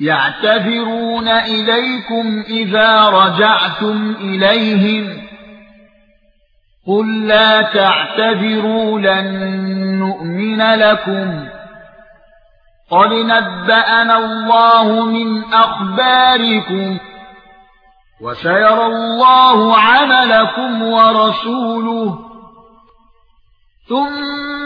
يعتذرون إليكم إذا رجعتم إليهم قل لا تعتذروا لن نؤمن لكم قد نبأنا الله من أخباركم وسيرى الله عملكم ورسوله ثُمَّ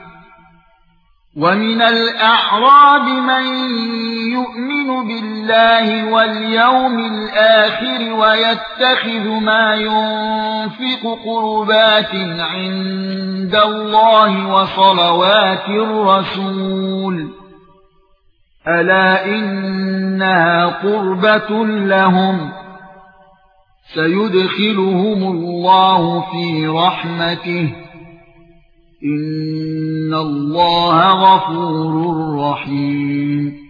ومن الأعراب من يؤمن بالله واليوم الآخر ويتخذ ما ينفق قربات عند الله وصلوات الرسول. ألا إنها قربة لهم. سيدخلهم الله في رحمته. ان الله غفور رحيم